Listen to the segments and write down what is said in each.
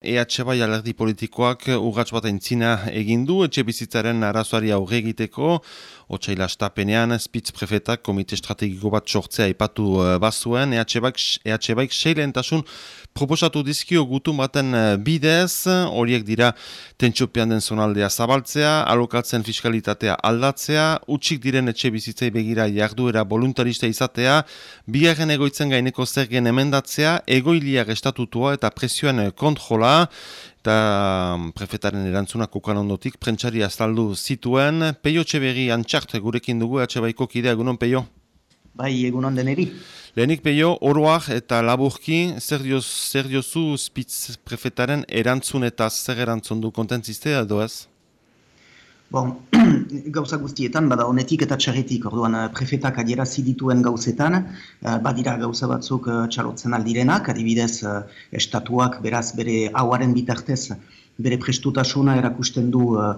EH bai alerdi politikoak urratz bat entzina egin du, etxe bizitzaren arazoari aurre egiteko, otxaila estapenean, spitz prefetak komite estrategiko bat sortzea ipatu uh, bazuen, EH baik, EH baik seilentasun proposatu dizkio gutu baten uh, bidez, horiek dira tentxopean den zonaldea zabaltzea, alokatzen fiskalitatea aldatzea, utxik diren etxe bizitzei begira jarduera voluntarista izatea, bigarren egoitzen gaineko zergen emendatzea, egoiliak estatutua eta presioen kontrola, eta mm, prefetaren erantzuna kukan ondotik prentsari azaldu zituen. Peio Txeberri antxart gurekin dugu, atxe baiko kidea, egunon Peio? Bai, egunon deneri. Lehenik Peio, oroak eta laburki, zer, dioz, zer diozu spitz prefetaren erantzun eta zer erantzun du kontentziztea edo ez? Bon, gauza guztietan, bada honetik eta txarretik, orduan eh, prefetak adierazi dituen gauzetan, uh, badira gauza batzuk uh, txalotzen aldirenak, adibidez estatuak beraz bere hauaren bitartez bere prestutasuna erakusten du uh,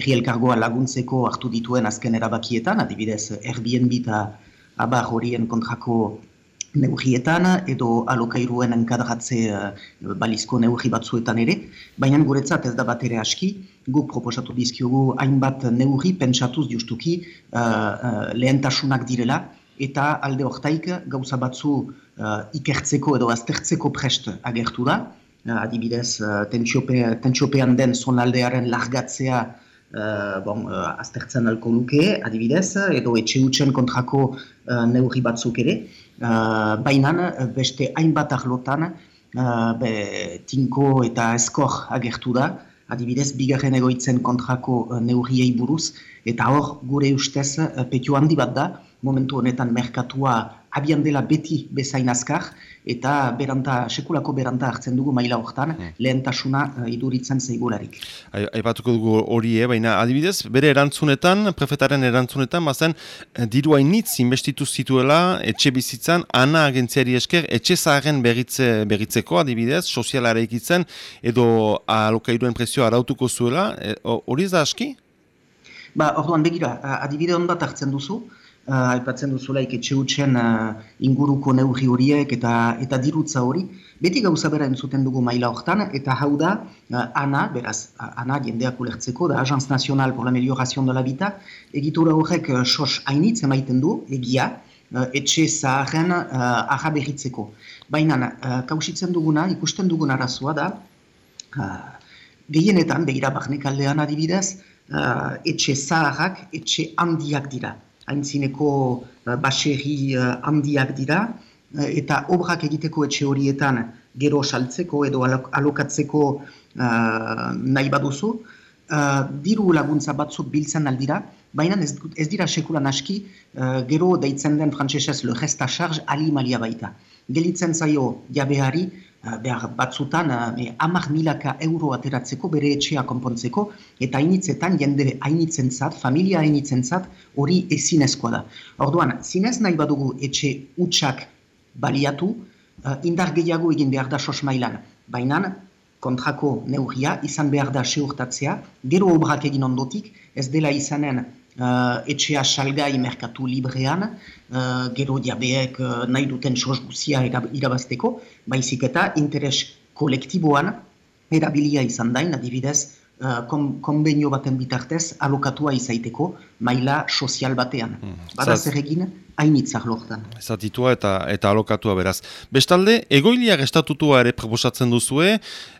erri elkargoa laguntzeko hartu dituen azken erabakietan, adibidez Airbnb eta abar horien kontrako neurrietan edo alokairuen enkadratze uh, balizko neurri batzuetan ere, baina guretzat ez da bat ere aski, guk proposatu dizkiogu hainbat neurri pentsatuz justuki uh, uh, lehentasunak direla, eta alde hortaik gauza batzu uh, ikertzeko edo aztertzeko prest agertu da, uh, adibidez uh, tentsiopean den zonaldearen largatzea Uh, bon, uh, aztertzen alko nuke, adibidez, edo etxe utxen kontrako uh, neurri batzuk ere. Uh, Baina beste hainbat arlotan uh, be, tinko eta eskor agertu da, adibidez, bigarren egoitzen kontrako uh, neurriei buruz, eta hor gure ustez uh, petio handi bat da, momentu honetan merkatua abian dela beti bezain azkar, eta beranta, sekulako beranta hartzen dugu maila hortan, hmm. lehentasuna uh, iduritzen zeigularik. Aipatuko dugu hori, eh? baina adibidez, bere erantzunetan, prefetaren erantzunetan, bazen, eh, diru hainitz inbestitu zituela, etxe bizitzan, ana agentziari esker, etxe zaharen berritze, berritzeko, adibidez, sozialara ikitzen, edo alokairuen presio arautuko zuela, eh, hori ez da aski? Ba, orduan begira, adibide hon bat hartzen duzu, uh, aipatzen duzulaik etxe utxen uh, inguruko neurri horiek eta eta dirutza hori. Beti gauza bera entzuten dugu maila hortan, eta hau da, uh, ANA, beraz, ANA jendeak ulertzeko, da Agence Nacional por la Melioración de la Vita, egitura horrek uh, sos hainitz emaiten du, egia, uh, etxe zaharren uh, aha berritzeko. Baina, uh, kausitzen duguna, ikusten duguna arazoa da, uh, gehienetan, behira barnek aldean adibidez, uh, etxe zaharrak, etxe handiak dira haintzineko uh, baserri uh, handiak dira, uh, eta obrak egiteko etxe horietan gero saltzeko edo alokatzeko uh, nahi baduzu, uh, diru laguntza batzuk biltzen aldira, baina ez, ez dira sekulan aski, gero deitzen den frantzesez le resta charge ali malia baita. Gelitzen zaio jabeari, Eh, behar batzutan eh, amak milaka euro ateratzeko bere etxea konpontzeko eta hainitzetan jende hainitzen zat, familia hainitzen zat, hori ezinezkoa da. Orduan, zinez nahi badugu etxe utxak baliatu, uh, indar gehiago egin behar da sos mailan. Baina, kontrako neurria izan behar da seurtatzea, gero obrak egin ondotik, ez dela izanen uh, etxea salgai merkatu librean, uh, gero diabeek uh, nahi duten sos guzia irabazteko, baizik eta interes kolektiboan erabilia izan dain, adibidez, uh, konbenio baten bitartez alokatua izaiteko maila sozial batean. Hmm. Bada zer egin, hainitzak lortan. Zatitua eta eta alokatua beraz. Bestalde, egoiliak estatutua ere proposatzen duzue,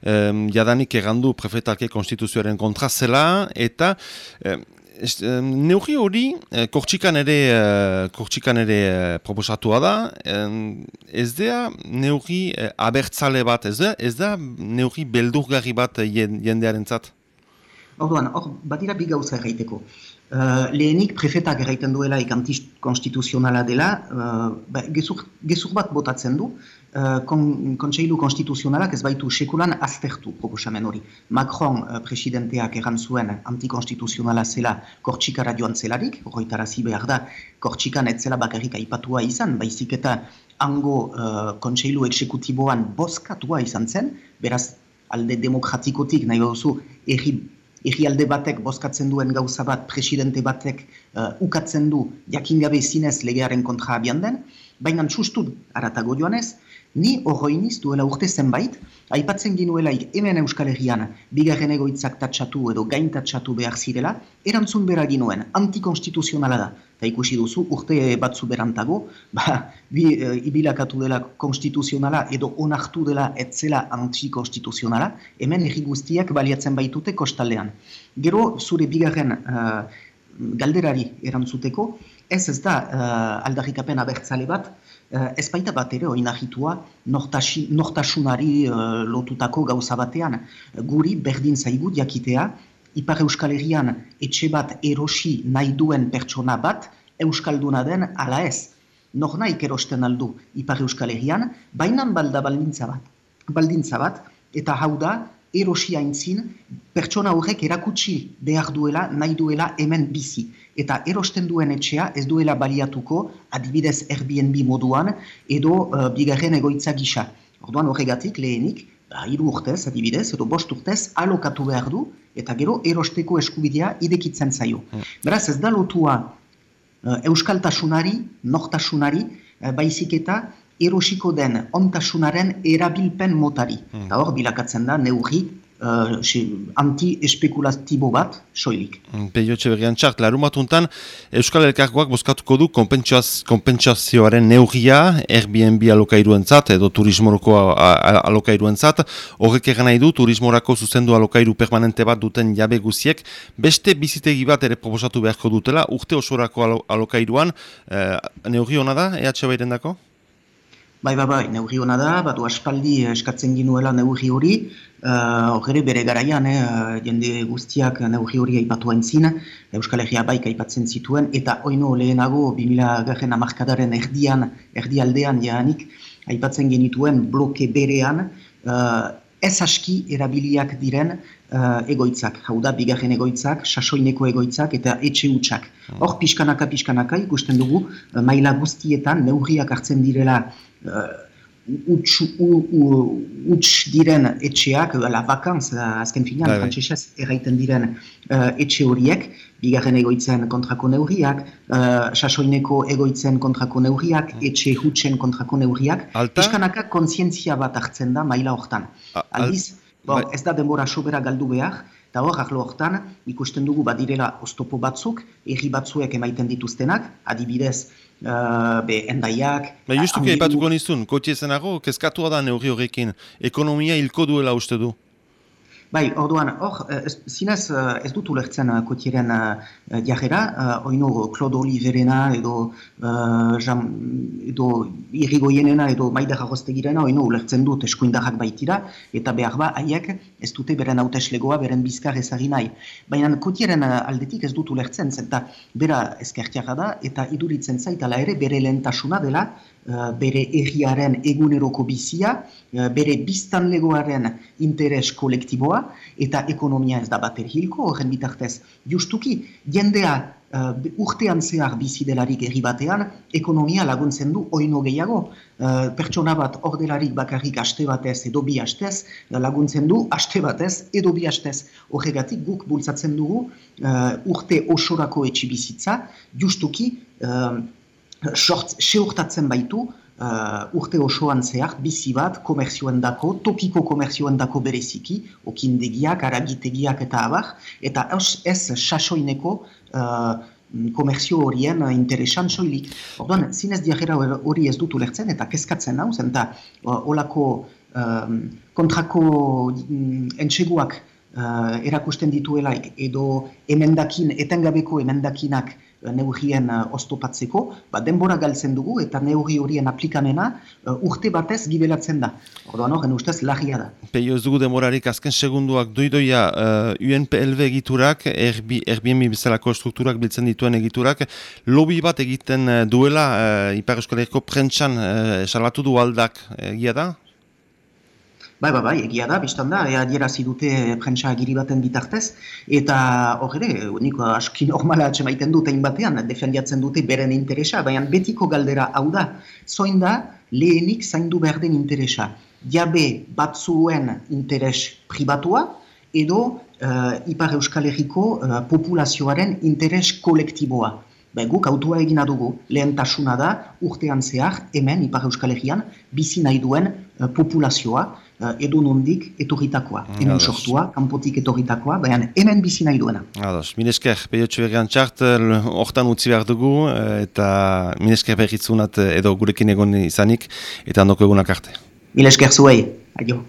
um, jadanik egandu prefetake konstituzioaren kontra zela, eta Neugi hori, eh, ere, eh, ere eh, proposatua da, ez da neugi abertzale bat, ez da, ez da neugi beldurgarri bat jendearen zat? Orduan, hor, batira bi gauza erraiteko. Uh, lehenik prefetak erraiten duela ikantiz-konstituzionala dela, uh, ba, gezur, gezur bat botatzen du, kon, kontseilu konstituzionalak ez baitu sekulan aztertu proposamen hori. Macron uh, presidenteak erran zuen antikonstituzionala zela kortxikara joan zelarik, horretarazi behar da, kortxikan ez bakarrik aipatua izan, baizik eta hango uh, kontseilu eksekutiboan boskatua izan zen, beraz alde demokratikotik nahi duzu erri egialde batek bozkatzen duen gauza bat presidente batek uh, ukatzen du jakin gabe zinez legearen kontra abian den, baina txustut aratago joanez, Ni horroiniz duela urte zenbait, aipatzen ginuelaik hemen Euskal Herrian bigarren egoitzak tatxatu edo gain tatxatu behar zirela, erantzun bera ginuen, antikonstituzionala da. Eta ikusi duzu, urte batzu berantago, ba, bi e, ibilakatu dela konstituzionala edo onartu dela etzela antikonstituzionala, hemen erri guztiak baliatzen baitute kostaldean. Gero, zure bigarren uh, galderari erantzuteko, ez ez da uh, aldarrikapen abertzale bat, ez baita bat ere oinahitua nortasunari uh, lotutako gauza batean. Guri berdin zaigu jakitea, Ipar Euskal Herrian etxe bat erosi nahi duen pertsona bat, Euskalduna den ala ez. Nor nahi erosten aldu Ipar Euskal Herrian, bainan balda baldintza bat. Baldintza bat, eta hau da, erosi haintzin, pertsona horrek erakutsi behar duela, nahi duela hemen bizi. Eta erosten duen etxea ez duela baliatuko, adibidez Airbnb moduan, edo uh, bigarren egoitza gisa. Orduan horregatik lehenik, ba, iru urtez, adibidez, edo bost urtez, alokatu behar du, eta gero erosteko eskubidea idekitzen zaio. Hmm. Beraz ez da lotua uh, euskaltasunari, nortasunari, uh, baizik eta erosiko den ontasunaren erabilpen motari. Hmm. Eta hor, bilakatzen da, neurri uh, anti-espekulatibo bat, soilik. Hmm, Peio Txeberrian txart, larumatuntan, Euskal Elkargoak bozkatuko du kompentsazioaren neurria, Airbnb alokairuen zat, edo turismoroko alokairuen zat, horrek egan nahi du, turismorako zuzendu alokairu permanente bat duten jabe guziek, beste bizitegi bat ere proposatu beharko dutela, urte osorako alokairuan, eh, neurri hona da, EH Bairen dako? Bai, bai, bai, neurri hona da, batu aspaldi eskatzen ginuela neurri hori, uh, bere garaian, eh, jende guztiak neurri hori aipatu haintzin, Euskal Herria baik aipatzen zituen, eta oino lehenago, 2000 garren amarkadaren erdian, erdialdean jaanik, aipatzen genituen bloke berean, uh, ez aski erabiliak diren uh, egoitzak, hau da, bigarren egoitzak, sasoineko egoitzak eta etxe hutsak. Hmm. Hor, pixkanaka, pixkanaka, ikusten dugu, uh, maila guztietan, neurriak hartzen direla huts uh, diren etxeak, la vakanz, azken finean, bai, bai. frantzesez, erraiten diren uh, etxe horiek, bigarren egoitzen kontrako neurriak, uh, sasoineko egoitzen kontrako neurriak, mm. etxe hutsen kontrako neurriak, eskanaka kontzientzia bat hartzen da maila hortan. Aldiz, bon, bai. ez da denbora sobera galdu behar, Eta hor, ahlo hortan, ikusten dugu badirela oztopo batzuk, erri batzuek emaiten dituztenak, adibidez, uh, be, endaiak... Ba, justuke, ipatuko nizun, kotiezenago, kezkatua da neurri horrekin, ekonomia hilko duela uste du? Bai, orduan, hor, eh, zinez eh, ez dut ulertzen uh, kotieren uh, diagera, uh, oino Claude Oliverena edo, uh, jam, edo irrigoienena edo maida jarroztegirena, oino ulertzen dut eskuindarrak baitira, eta behar ba, haiek ez dute beren hauteslegoa, beren bizkar ezari nahi. Baina kotieren aldetik ez dut ulertzen, zenta bera ezkertiara da, eta iduritzen zaitala ere bere lehentasuna dela, Eh, bere erriaren eguneroko bizia, eh, bere biztanlegoaren interes kolektiboa, eta ekonomia ez da bat erhilko, horren bitartez, justuki, jendea uh, urtean zehar bizi delarik erri batean, ekonomia laguntzen du oino gehiago. Uh, pertsona bat ordelarik bakarrik aste batez edo bi astez, laguntzen du aste batez edo bi astez. Horregatik guk bultzatzen dugu urte osorako etxibizitza, justuki, seurtatzen baitu uh, urte osoan zehar bizi bat komerzioen dako, tokiko komerzioen dako bereziki, okindegiak, aragitegiak eta abar, eta ez sasoineko uh, komerzio horien interesan soilik. Orduan, zinez diagera hori ez dut ulertzen eta kezkatzen hau, zenta uh, olako um, kontrako um, entseguak uh, erakusten dituelaik edo emendakin, etengabeko emendakinak neurrien uh, oztopatzeko, ba, denbora galtzen dugu eta neurri horien aplikamena uh, urte batez gibelatzen da. Orduan horren ustez lagia da. Peio ez dugu demorarik azken segunduak doidoia uh, UNPLV egiturak, Airbnb bezalako strukturak biltzen dituen egiturak, lobby bat egiten duela uh, Ipar Euskal prentsan uh, salatu du aldak egia da? Bai, bai, bai, egia da, biztan da, ea dierazi dute prentsa agiri baten bitartez, eta hor ere, niko aski normala atxemaiten dute batean, defendiatzen dute beren interesa, baina betiko galdera hau da, zoin da, lehenik zaindu behar den interesa. Diabe batzuen interes pribatua, edo uh, Ipar Euskal Herriko uh, populazioaren interes kolektiboa. Be, guk autua egina dugu, lehen tasuna da, urtean zehar, hemen, Ipar Euskal Herrian, bizi nahi duen uh, populazioa, uh, edo nondik etorritakoa. Mm, hemen sortua, kanpotik etorritakoa, baina hemen bizi nahi duena. Ados, minesker, pehiotxu berrian txart, hortan utzi behar dugu, eta minesker berritzunat edo gurekin egon izanik, eta handoko egunak arte. Milesker zuei, aio.